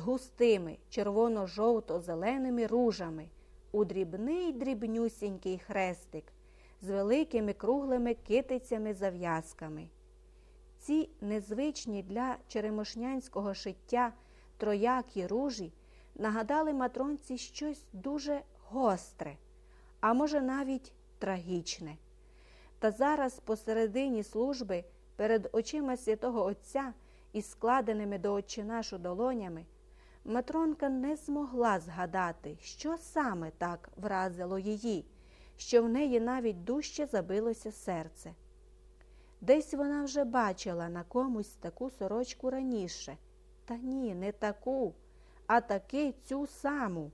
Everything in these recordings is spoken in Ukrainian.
густими червоно-жовто-зеленими ружами у дрібний дрібнюсінький хрестик з великими круглими китицями зав'язками. Ці незвичні для черемошнянського шиття троякі ружі нагадали матронці щось дуже гостре, а може, навіть трагічне. Та зараз посередині служби перед очима святого Отця із складеними до очі нашу долонями, Матронка не змогла згадати, що саме так вразило її, що в неї навіть дужче забилося серце. Десь вона вже бачила на комусь таку сорочку раніше. Та ні, не таку, а таки цю саму.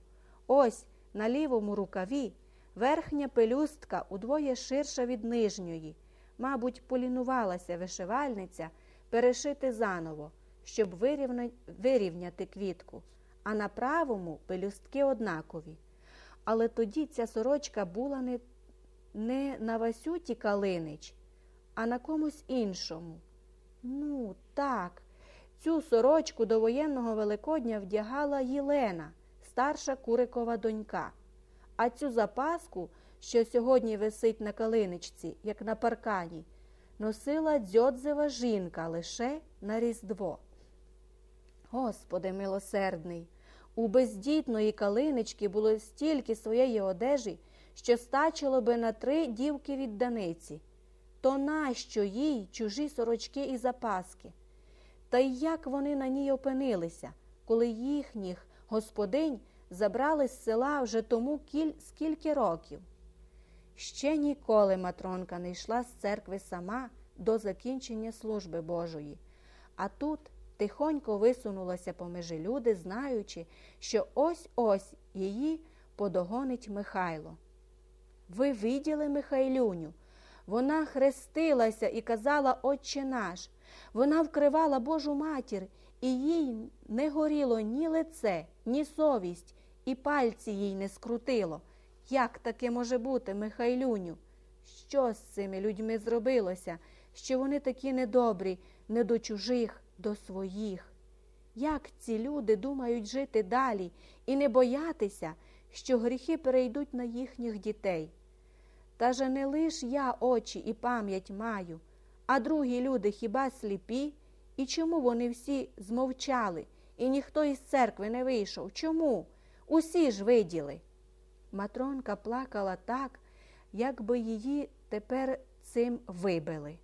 Ось на лівому рукаві верхня пелюстка удвоє ширша від нижньої. Мабуть, полінувалася вишивальниця перешити заново, щоб вирівняти квітку, а на правому пелюстки однакові. Але тоді ця сорочка була не, не на Васюті Калинич, а на комусь іншому. Ну, так, цю сорочку до воєнного Великодня вдягала Єлена, старша курикова донька, а цю запаску, що сьогодні висить на калиничці, як на паркані, носила дзьодзева жінка лише на Різдво. Господи милосердний, у бездітної калинички було стільки своєї одежі, що стачило би на три дівки від даниці. То нащо їй чужі сорочки і запаски? Та й як вони на ній опинилися, коли їхніх господинь забрали з села вже тому кіль... скільки років? Ще ніколи Матронка не йшла з церкви сама до закінчення служби Божої, а тут тихонько висунулася помежі люди, знаючи, що ось ось її подогонить Михайло. Ви виділи Михайлюню? Вона хрестилася і казала Отче наш. Вона вкривала Божу матір, і їй не горіло ні лице, ні совість, і пальці їй не скрутило. Як таке може бути, Михайлюню? Що з цими людьми зробилося, що вони такі недобрі, не до чужих, до своїх? Як ці люди думають жити далі і не боятися, що гріхи перейдуть на їхніх дітей? Та же не лиш я очі і пам'ять маю, а другі люди хіба сліпі? І чому вони всі змовчали, і ніхто із церкви не вийшов? Чому? Усі ж виділи. Матронка плакала так, як би її тепер цим вибили.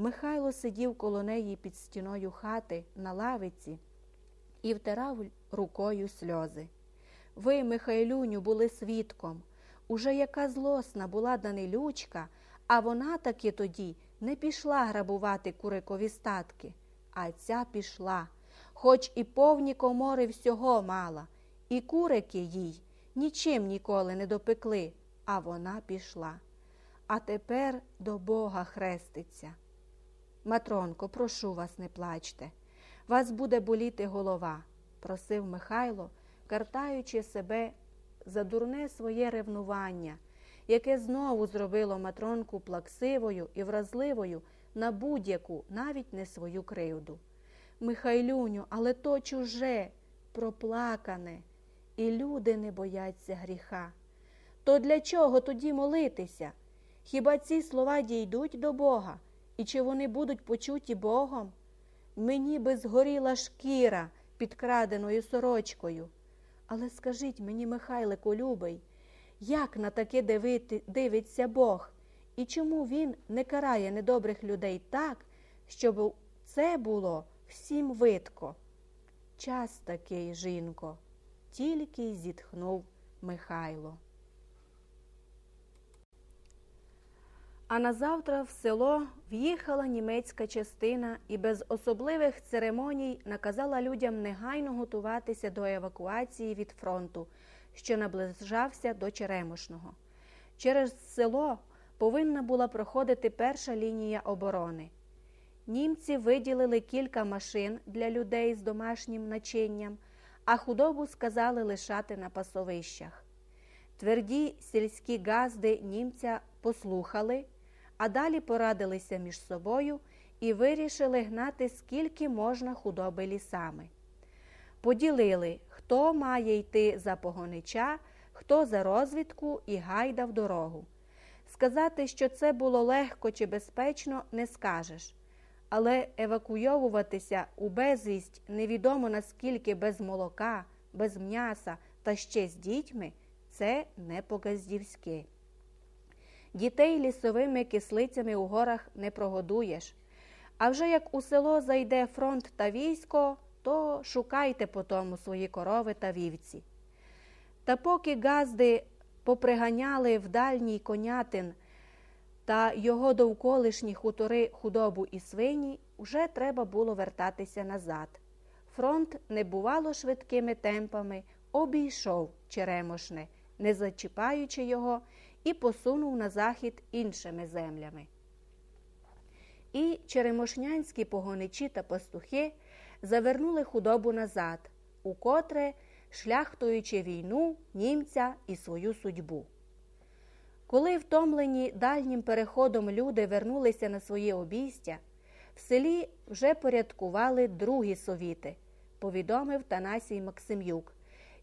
Михайло сидів коло неї під стіною хати на лавиці і втирав рукою сльози. Ви, Михайлюню, були свідком. Уже яка злосна була Данилючка, а вона таки тоді не пішла грабувати курикові статки, а ця пішла, хоч і повні комори всього мала, і курики їй нічим ніколи не допекли, а вона пішла. А тепер до Бога хреститься. Матронко, прошу вас, не плачте. Вас буде боліти голова, просив Михайло, картаючи себе за дурне своє ревнування, яке знову зробило матронку плаксивою і вразливою на будь-яку, навіть не свою кривду. Михайлюню, але то чуже, проплакане, і люди не бояться гріха. То для чого тоді молитися? Хіба ці слова дійдуть до Бога, і чи вони будуть почуті Богом? Мені би згоріла шкіра під краденою сорочкою. Але скажіть мені, Михайлику любий, як на таке дивити, дивиться Бог, і чому він не карає недобрих людей так, щоб це було всім видко? Час такий, жінко, тільки зітхнув Михайло. А назавтра в село в'їхала німецька частина і без особливих церемоній наказала людям негайно готуватися до евакуації від фронту, що наближався до Черемошного. Через село повинна була проходити перша лінія оборони. Німці виділили кілька машин для людей з домашнім начинням, а худобу сказали лишати на пасовищах. Тверді сільські газди німця послухали а далі порадилися між собою і вирішили гнати скільки можна худоби лісами. поділили, хто має йти за погонича, хто за розвідку і гайда в дорогу. Сказати, що це було легко чи безпечно, не скажеш, але евакуйовуватися у безвість невідомо наскільки без молока, без м'яса та ще з дітьми це не по-газдівськи. Дітей лісовими кислицями у горах не прогодуєш. А вже як у село зайде фронт та військо, то шукайте по тому свої корови та вівці. Та поки газди поприганяли в дальній конятин та його довколишні хутори худобу і свині, вже треба було вертатися назад. Фронт небувало швидкими темпами, обійшов Черемошне, не зачіпаючи його, і посунув на захід іншими землями. І черемошнянські погоничі та пастухи завернули худобу назад, укотре шляхтуючи війну, німця і свою судьбу. Коли втомлені дальнім переходом люди вернулися на своє обійстя, в селі вже порядкували другі совіти, повідомив Танасій Максимюк,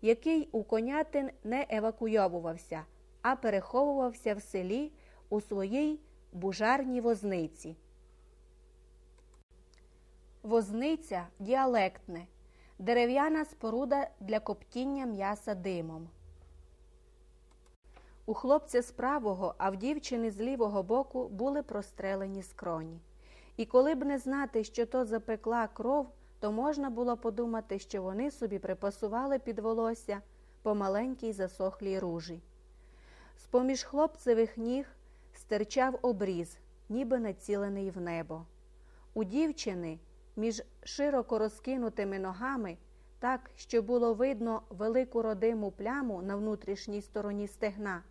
який у конятин не евакуйовувався, а переховувався в селі у своїй бужарній возниці. Возниця діалектне, дерев'яна споруда для коптіння м'яса димом. У хлопця з правого, а в дівчини з лівого боку були прострелені скроні. І коли б не знати, що то запекла кров, то можна було подумати, що вони собі припасували під волосся по маленькій засохлій ружі. З поміж хлопцевих ніг стирчав обріз, ніби націлений в небо. У дівчини між широко розкинутими ногами, так, що було видно велику родиму пляму на внутрішній стороні стегна